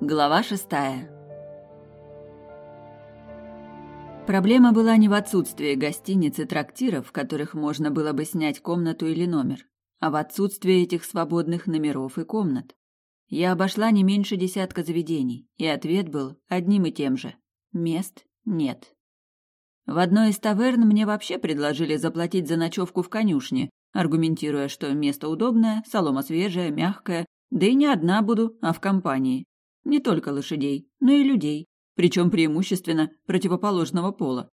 Глава шестая. Проблема была не в отсутствии гостиниц и трактиров, в которых можно было бы снять комнату или номер, а в отсутствии этих свободных номеров и комнат. Я обошла не меньше десятка заведений, и ответ был одним и тем же. Мест нет. В одной из таверн мне вообще предложили заплатить за ночевку в конюшне, аргументируя, что место удобное, солома свежая, мягкая, да и не одна буду, а в компании. Не только лошадей, но и людей, причем преимущественно противоположного пола.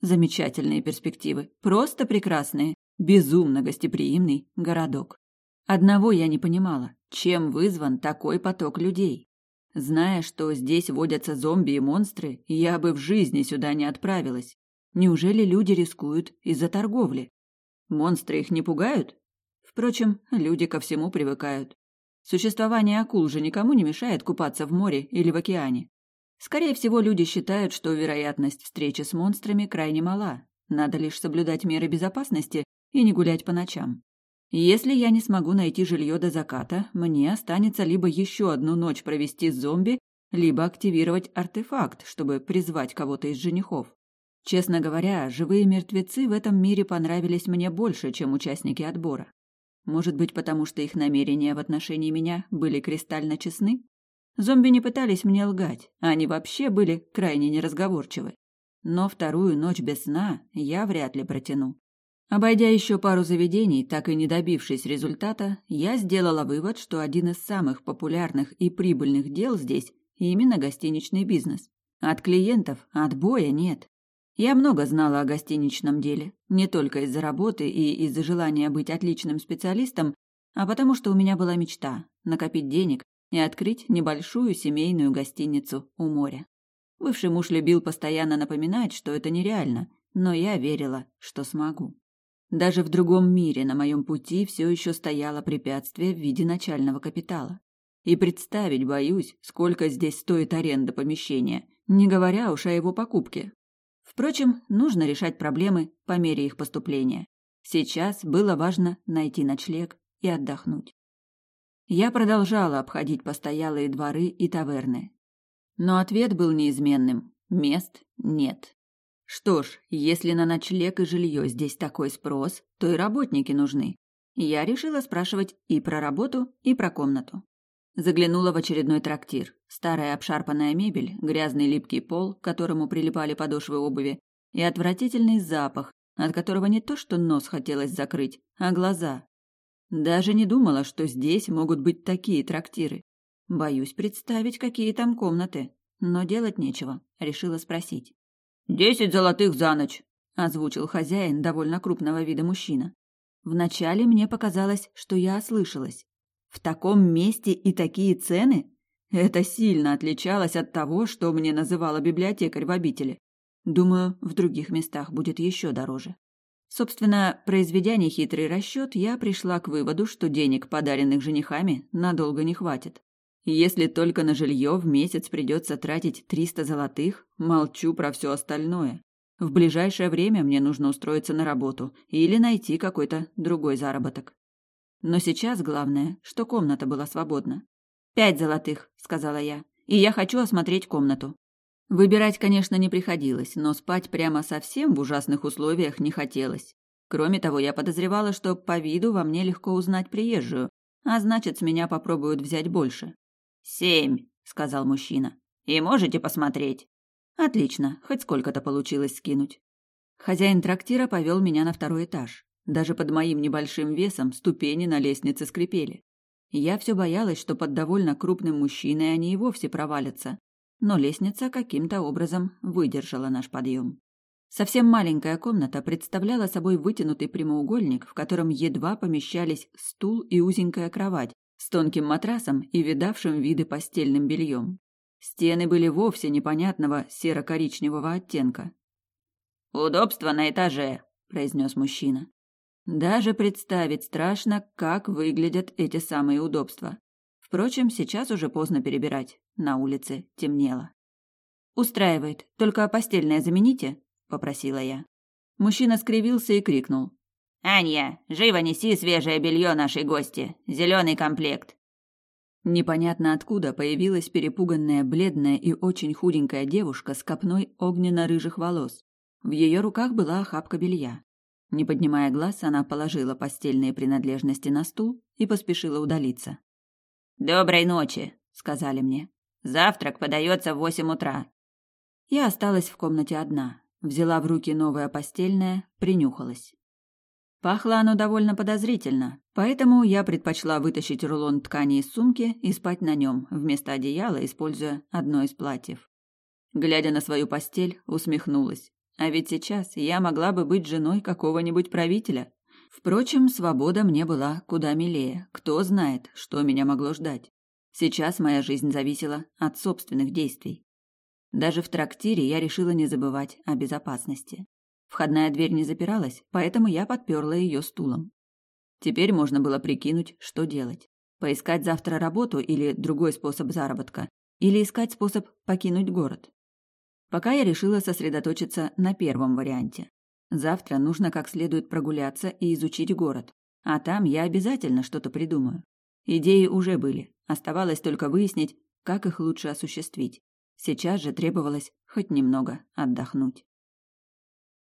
Замечательные перспективы, просто прекрасные, безумно гостеприимный городок. Одного я не понимала, чем вызван такой поток людей. Зная, что здесь водятся зомби и монстры, я бы в жизни сюда не отправилась. Неужели люди рискуют из-за торговли? Монстры их не пугают? Впрочем, люди ко всему привыкают. Существование акул же никому не мешает купаться в море или в океане. Скорее всего, люди считают, что вероятность встречи с монстрами крайне мала. Надо лишь соблюдать меры безопасности и не гулять по ночам. Если я не смогу найти жилье до заката, мне останется либо еще одну ночь провести с зомби, либо активировать артефакт, чтобы призвать кого-то из женихов. Честно говоря, живые мертвецы в этом мире понравились мне больше, чем участники отбора. Может быть, потому что их намерения в отношении меня были кристально честны? Зомби не пытались мне лгать, они вообще были крайне неразговорчивы. Но вторую ночь без сна я вряд ли протяну. Обойдя еще пару заведений, так и не добившись результата, я сделала вывод, что один из самых популярных и прибыльных дел здесь именно гостиничный бизнес. От клиентов отбоя нет. Я много знала о гостиничном деле, не только из-за работы и из-за желания быть отличным специалистом, а потому что у меня была мечта накопить денег и открыть небольшую семейную гостиницу у моря. Бывший муж любил постоянно напоминать, что это нереально, но я верила, что смогу. Даже в другом мире на моем пути все еще стояло препятствие в виде начального капитала. И представить боюсь, сколько здесь стоит аренда помещения, не говоря уж о его покупке, Впрочем, нужно решать проблемы по мере их поступления. Сейчас было важно найти ночлег и отдохнуть. Я продолжала обходить постоялые дворы и таверны. Но ответ был неизменным. Мест нет. Что ж, если на ночлег и жилье здесь такой спрос, то и работники нужны. Я решила спрашивать и про работу, и про комнату. Заглянула в очередной трактир. Старая обшарпанная мебель, грязный липкий пол, к которому прилипали подошвы обуви, и отвратительный запах, от которого не то что нос хотелось закрыть, а глаза. Даже не думала, что здесь могут быть такие трактиры. Боюсь представить, какие там комнаты. Но делать нечего, решила спросить. «Десять золотых за ночь», — озвучил хозяин довольно крупного вида мужчина. Вначале мне показалось, что я ослышалась. В таком месте и такие цены? Это сильно отличалось от того, что мне называла библиотекарь в обители. Думаю, в других местах будет еще дороже. Собственно, произведя нехитрый расчет, я пришла к выводу, что денег, подаренных женихами, надолго не хватит. Если только на жилье в месяц придется тратить 300 золотых, молчу про все остальное. В ближайшее время мне нужно устроиться на работу или найти какой-то другой заработок. Но сейчас главное, что комната была свободна. «Пять золотых», — сказала я, — «и я хочу осмотреть комнату». Выбирать, конечно, не приходилось, но спать прямо совсем в ужасных условиях не хотелось. Кроме того, я подозревала, что по виду во мне легко узнать приезжую, а значит, с меня попробуют взять больше. «Семь», — сказал мужчина. «И можете посмотреть?» «Отлично, хоть сколько-то получилось скинуть». Хозяин трактира повел меня на второй этаж. Даже под моим небольшим весом ступени на лестнице скрипели. Я все боялась, что под довольно крупным мужчиной они и вовсе провалятся. Но лестница каким-то образом выдержала наш подъем. Совсем маленькая комната представляла собой вытянутый прямоугольник, в котором едва помещались стул и узенькая кровать с тонким матрасом и видавшим виды постельным бельем. Стены были вовсе непонятного серо-коричневого оттенка. «Удобство на этаже», — произнес мужчина. Даже представить страшно, как выглядят эти самые удобства. Впрочем, сейчас уже поздно перебирать. На улице темнело. «Устраивает. Только постельное замените», — попросила я. Мужчина скривился и крикнул. «Анья, живо неси свежее белье нашей гости. Зеленый комплект». Непонятно откуда появилась перепуганная, бледная и очень худенькая девушка с копной огненно-рыжих волос. В ее руках была охапка белья. Не поднимая глаз, она положила постельные принадлежности на стул и поспешила удалиться. «Доброй ночи», — сказали мне. «Завтрак подается в восемь утра». Я осталась в комнате одна, взяла в руки новое постельное, принюхалась. Пахло оно довольно подозрительно, поэтому я предпочла вытащить рулон ткани из сумки и спать на нем, вместо одеяла, используя одно из платьев. Глядя на свою постель, усмехнулась. А ведь сейчас я могла бы быть женой какого-нибудь правителя. Впрочем, свобода мне была куда милее. Кто знает, что меня могло ждать. Сейчас моя жизнь зависела от собственных действий. Даже в трактире я решила не забывать о безопасности. Входная дверь не запиралась, поэтому я подперла ее стулом. Теперь можно было прикинуть, что делать. Поискать завтра работу или другой способ заработка, или искать способ покинуть город. Пока я решила сосредоточиться на первом варианте. Завтра нужно как следует прогуляться и изучить город. А там я обязательно что-то придумаю. Идеи уже были, оставалось только выяснить, как их лучше осуществить. Сейчас же требовалось хоть немного отдохнуть.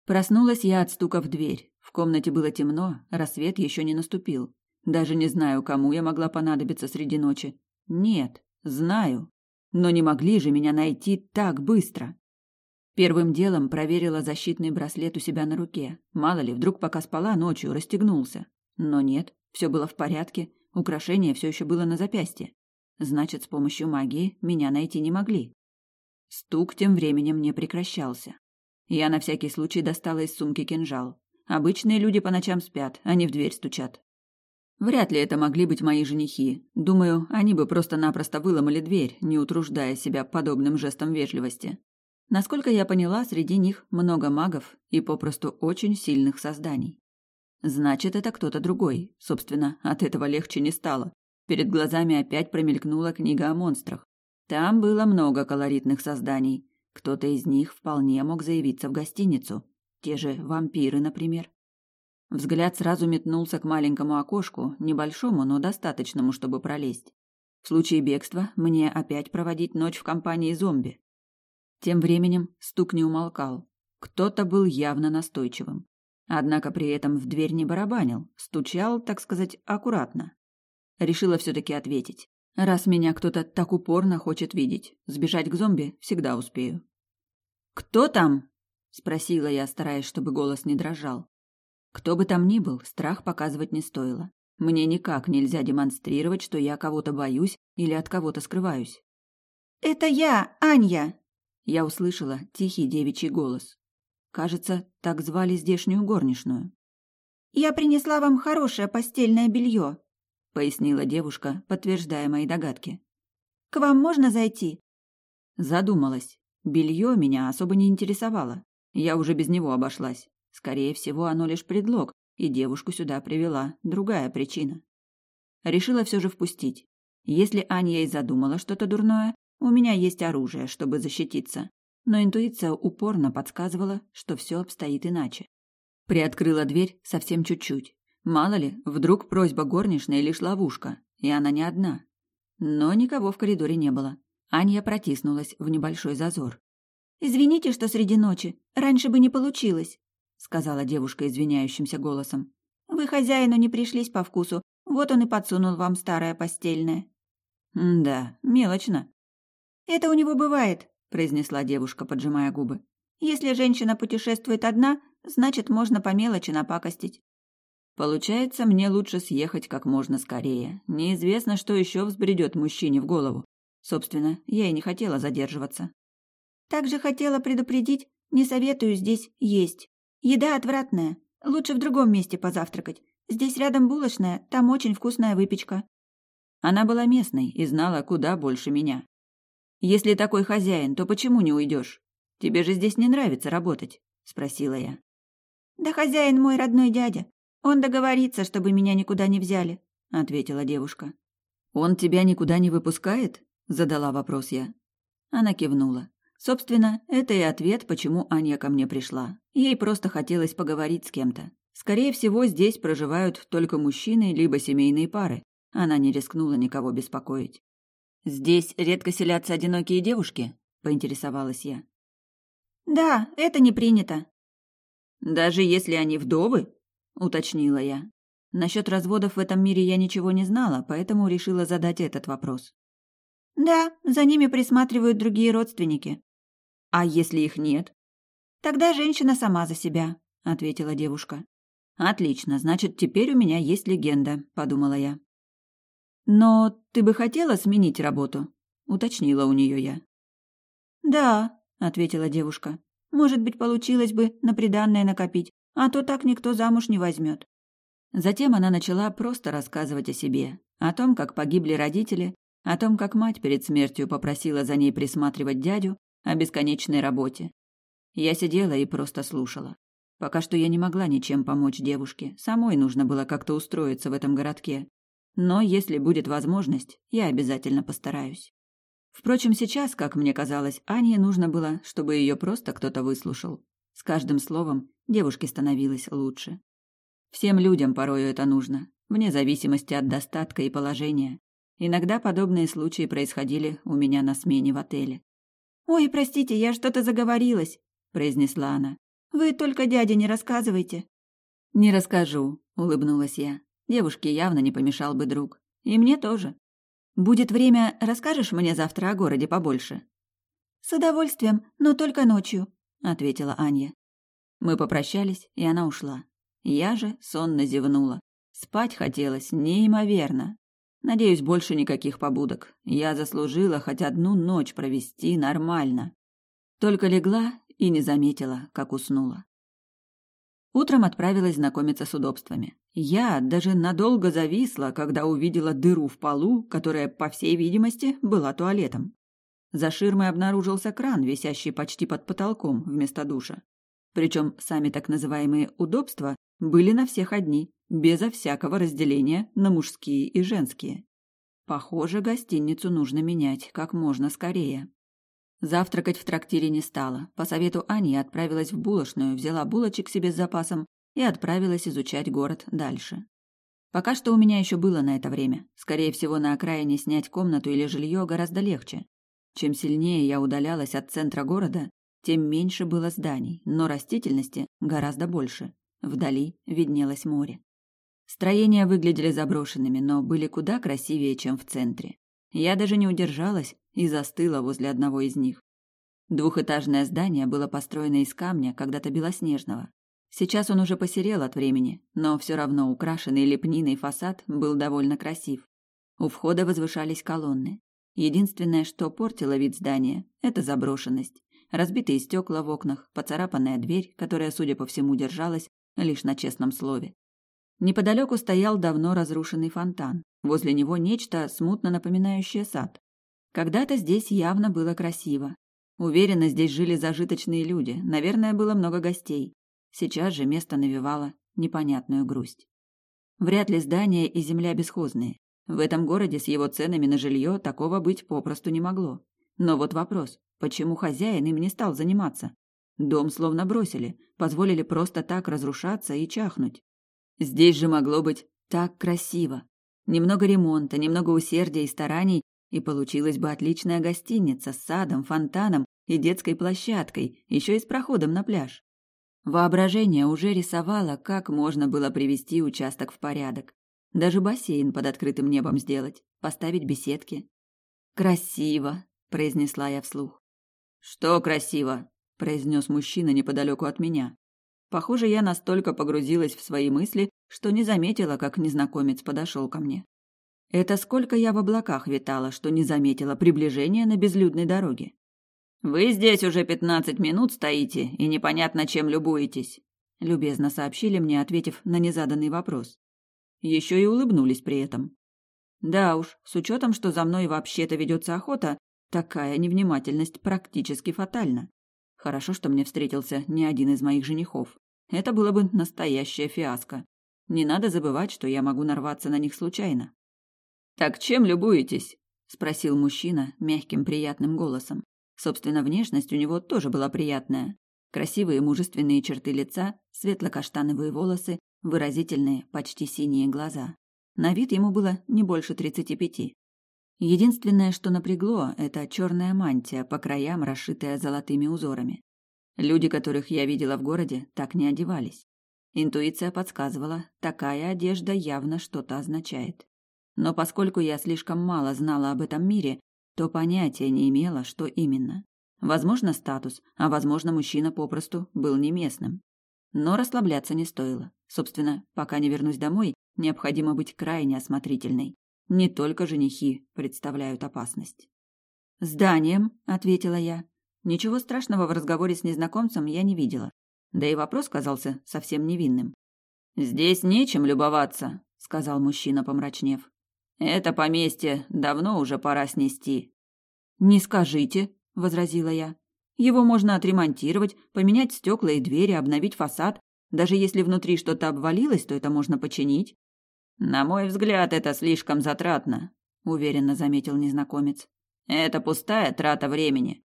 Проснулась я от стука в дверь. В комнате было темно, рассвет еще не наступил. Даже не знаю, кому я могла понадобиться среди ночи. Нет, знаю. Но не могли же меня найти так быстро. Первым делом проверила защитный браслет у себя на руке. Мало ли, вдруг пока спала ночью, расстегнулся. Но нет, все было в порядке, украшение все еще было на запястье. Значит, с помощью магии меня найти не могли. Стук тем временем не прекращался. Я на всякий случай достала из сумки кинжал. Обычные люди по ночам спят, они в дверь стучат. Вряд ли это могли быть мои женихи. Думаю, они бы просто-напросто выломали дверь, не утруждая себя подобным жестом вежливости. Насколько я поняла, среди них много магов и попросту очень сильных созданий. Значит, это кто-то другой. Собственно, от этого легче не стало. Перед глазами опять промелькнула книга о монстрах. Там было много колоритных созданий. Кто-то из них вполне мог заявиться в гостиницу. Те же вампиры, например. Взгляд сразу метнулся к маленькому окошку, небольшому, но достаточному, чтобы пролезть. В случае бегства мне опять проводить ночь в компании зомби. Тем временем стук не умолкал. Кто-то был явно настойчивым. Однако при этом в дверь не барабанил, стучал, так сказать, аккуратно. Решила все-таки ответить. Раз меня кто-то так упорно хочет видеть, сбежать к зомби всегда успею. «Кто там?» – спросила я, стараясь, чтобы голос не дрожал. Кто бы там ни был, страх показывать не стоило. Мне никак нельзя демонстрировать, что я кого-то боюсь или от кого-то скрываюсь. «Это я, Анья!» Я услышала тихий девичий голос. Кажется, так звали здешнюю горничную. «Я принесла вам хорошее постельное белье», — пояснила девушка, подтверждая мои догадки. «К вам можно зайти?» Задумалась. Белье меня особо не интересовало. Я уже без него обошлась. Скорее всего, оно лишь предлог, и девушку сюда привела другая причина. Решила все же впустить. Если Аня и задумала что-то дурное, у меня есть оружие, чтобы защититься, но интуиция упорно подсказывала, что все обстоит иначе. Приоткрыла дверь совсем чуть-чуть. Мало ли, вдруг просьба горничной лишь ловушка, и она не одна. Но никого в коридоре не было. Аня протиснулась в небольшой зазор. «Извините, что среди ночи. Раньше бы не получилось», — сказала девушка извиняющимся голосом. «Вы хозяину не пришлись по вкусу, вот он и подсунул вам старое постельное». «Да, мелочно», «Это у него бывает», — произнесла девушка, поджимая губы. «Если женщина путешествует одна, значит, можно по мелочи напакостить». «Получается, мне лучше съехать как можно скорее. Неизвестно, что еще взбредет мужчине в голову. Собственно, я и не хотела задерживаться». «Также хотела предупредить, не советую здесь есть. Еда отвратная. Лучше в другом месте позавтракать. Здесь рядом булочная, там очень вкусная выпечка». Она была местной и знала куда больше меня. Если такой хозяин, то почему не уйдешь? Тебе же здесь не нравится работать, спросила я. Да хозяин мой родной дядя. Он договорится, чтобы меня никуда не взяли, ответила девушка. Он тебя никуда не выпускает? задала вопрос я. Она кивнула. Собственно, это и ответ, почему Аня ко мне пришла. Ей просто хотелось поговорить с кем-то. Скорее всего, здесь проживают только мужчины либо семейные пары, Она не рискнула никого беспокоить. «Здесь редко селятся одинокие девушки?» — поинтересовалась я. «Да, это не принято». «Даже если они вдовы?» — уточнила я. Насчет разводов в этом мире я ничего не знала, поэтому решила задать этот вопрос. «Да, за ними присматривают другие родственники». «А если их нет?» «Тогда женщина сама за себя», — ответила девушка. «Отлично, значит, теперь у меня есть легенда», — подумала я. «Но ты бы хотела сменить работу?» — уточнила у нее я. «Да», — ответила девушка. «Может быть, получилось бы на приданное накопить, а то так никто замуж не возьмет». Затем она начала просто рассказывать о себе, о том, как погибли родители, о том, как мать перед смертью попросила за ней присматривать дядю, о бесконечной работе. Я сидела и просто слушала. Пока что я не могла ничем помочь девушке, самой нужно было как-то устроиться в этом городке, но если будет возможность, я обязательно постараюсь. Впрочем, сейчас, как мне казалось, Ане нужно было, чтобы ее просто кто-то выслушал. С каждым словом девушке становилось лучше. Всем людям порою это нужно, вне зависимости от достатка и положения. Иногда подобные случаи происходили у меня на смене в отеле. «Ой, простите, я что-то заговорилась», — произнесла она. «Вы только дяде не рассказывайте». «Не расскажу», — улыбнулась я. Девушке явно не помешал бы друг. И мне тоже. Будет время, расскажешь мне завтра о городе побольше? С удовольствием, но только ночью, ответила Аня. Мы попрощались, и она ушла. Я же сонно зевнула. Спать хотелось неимоверно. Надеюсь, больше никаких побудок. Я заслужила хоть одну ночь провести нормально. Только легла и не заметила, как уснула. Утром отправилась знакомиться с удобствами. Я даже надолго зависла, когда увидела дыру в полу, которая, по всей видимости, была туалетом. За ширмой обнаружился кран, висящий почти под потолком вместо душа. Причем сами так называемые удобства были на всех одни, безо всякого разделения на мужские и женские. Похоже, гостиницу нужно менять как можно скорее. Завтракать в трактире не стала. По совету Ани отправилась в булочную, взяла булочек себе с запасом и отправилась изучать город дальше. Пока что у меня еще было на это время. Скорее всего, на окраине снять комнату или жилье гораздо легче. Чем сильнее я удалялась от центра города, тем меньше было зданий, но растительности гораздо больше. Вдали виднелось море. Строения выглядели заброшенными, но были куда красивее, чем в центре. Я даже не удержалась и застыла возле одного из них. Двухэтажное здание было построено из камня, когда-то белоснежного. Сейчас он уже посерел от времени, но все равно украшенный лепниной фасад был довольно красив. У входа возвышались колонны. Единственное, что портило вид здания, это заброшенность. Разбитые стекла в окнах, поцарапанная дверь, которая, судя по всему, держалась лишь на честном слове. Неподалеку стоял давно разрушенный фонтан. Возле него нечто смутно напоминающее сад. Когда-то здесь явно было красиво. Уверена, здесь жили зажиточные люди, наверное, было много гостей. Сейчас же место навевало непонятную грусть. Вряд ли здания и земля бесхозные. В этом городе с его ценами на жилье такого быть попросту не могло. Но вот вопрос, почему хозяин им не стал заниматься? Дом словно бросили, позволили просто так разрушаться и чахнуть. Здесь же могло быть так красиво. Немного ремонта, немного усердия и стараний, и получилась бы отличная гостиница с садом, фонтаном и детской площадкой, еще и с проходом на пляж. Воображение уже рисовало, как можно было привести участок в порядок. Даже бассейн под открытым небом сделать, поставить беседки. «Красиво», — произнесла я вслух. «Что красиво?» — произнес мужчина неподалеку от меня. Похоже, я настолько погрузилась в свои мысли, что не заметила, как незнакомец подошел ко мне. Это сколько я в облаках витала, что не заметила приближения на безлюдной дороге. «Вы здесь уже пятнадцать минут стоите и непонятно чем любуетесь», — любезно сообщили мне, ответив на незаданный вопрос. Еще и улыбнулись при этом. Да уж, с учетом, что за мной вообще-то ведется охота, такая невнимательность практически фатальна. Хорошо, что мне встретился не один из моих женихов. Это было бы настоящая фиаско. Не надо забывать, что я могу нарваться на них случайно. «Так чем любуетесь?» – спросил мужчина мягким приятным голосом. Собственно, внешность у него тоже была приятная. Красивые мужественные черты лица, светло-каштановые волосы, выразительные, почти синие глаза. На вид ему было не больше тридцати пяти. Единственное, что напрягло, это черная мантия, по краям расшитая золотыми узорами. Люди, которых я видела в городе, так не одевались. Интуиция подсказывала, такая одежда явно что-то означает. Но поскольку я слишком мало знала об этом мире, то понятия не имела, что именно. Возможно, статус, а возможно, мужчина попросту был не местным. Но расслабляться не стоило. Собственно, пока не вернусь домой, необходимо быть крайне осмотрительной. Не только женихи представляют опасность. «Зданием», — ответила я. Ничего страшного в разговоре с незнакомцем я не видела. Да и вопрос казался совсем невинным. «Здесь нечем любоваться», — сказал мужчина, помрачнев. «Это поместье давно уже пора снести». «Не скажите», — возразила я. «Его можно отремонтировать, поменять стекла и двери, обновить фасад. Даже если внутри что-то обвалилось, то это можно починить. На мой взгляд, это слишком затратно, уверенно заметил незнакомец. Это пустая трата времени.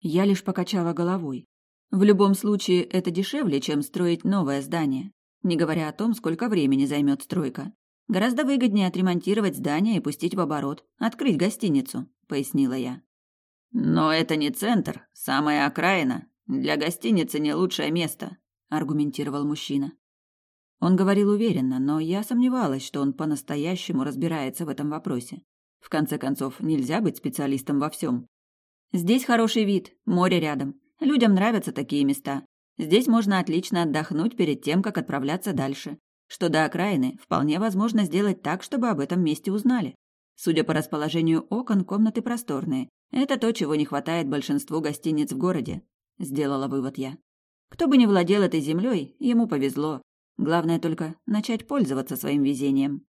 Я лишь покачала головой. В любом случае, это дешевле, чем строить новое здание, не говоря о том, сколько времени займет стройка. Гораздо выгоднее отремонтировать здание и пустить в оборот, открыть гостиницу, пояснила я. Но это не центр, самая окраина. Для гостиницы не лучшее место, аргументировал мужчина. Он говорил уверенно, но я сомневалась, что он по-настоящему разбирается в этом вопросе. В конце концов, нельзя быть специалистом во всем. Здесь хороший вид, море рядом. Людям нравятся такие места. Здесь можно отлично отдохнуть перед тем, как отправляться дальше. Что до окраины, вполне возможно сделать так, чтобы об этом месте узнали. Судя по расположению окон, комнаты просторные. Это то, чего не хватает большинству гостиниц в городе, сделала вывод я. Кто бы ни владел этой землей, ему повезло. Главное только начать пользоваться своим везением.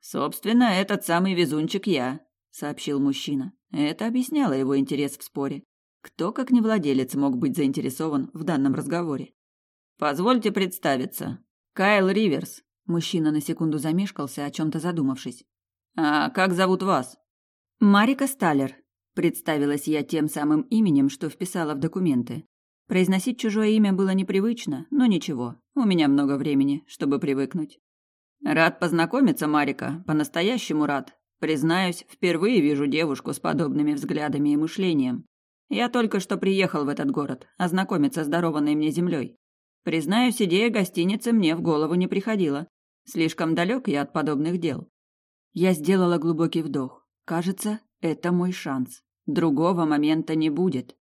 Собственно, этот самый везунчик я, сообщил мужчина. Это объясняло его интерес в споре. Кто, как не владелец, мог быть заинтересован в данном разговоре? Позвольте представиться. Кайл Риверс. Мужчина на секунду замешкался, о чем-то задумавшись. А как зовут вас? Марика Сталлер. Представилась я тем самым именем, что вписала в документы. Произносить чужое имя было непривычно, но ничего, у меня много времени, чтобы привыкнуть. Рад познакомиться, Марика, по-настоящему рад. Признаюсь, впервые вижу девушку с подобными взглядами и мышлением. Я только что приехал в этот город, ознакомиться с дарованной мне землей. Признаюсь, идея гостиницы мне в голову не приходила. Слишком далек я от подобных дел. Я сделала глубокий вдох. Кажется, это мой шанс. Другого момента не будет.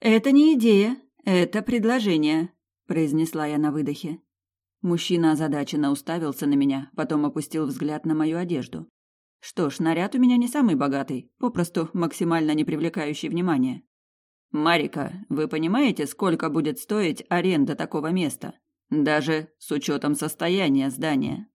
Это не идея, это предложение, произнесла я на выдохе. Мужчина озадаченно уставился на меня, потом опустил взгляд на мою одежду. Что ж, наряд у меня не самый богатый, попросту максимально не привлекающий внимания. Марика, вы понимаете, сколько будет стоить аренда такого места, даже с учетом состояния здания?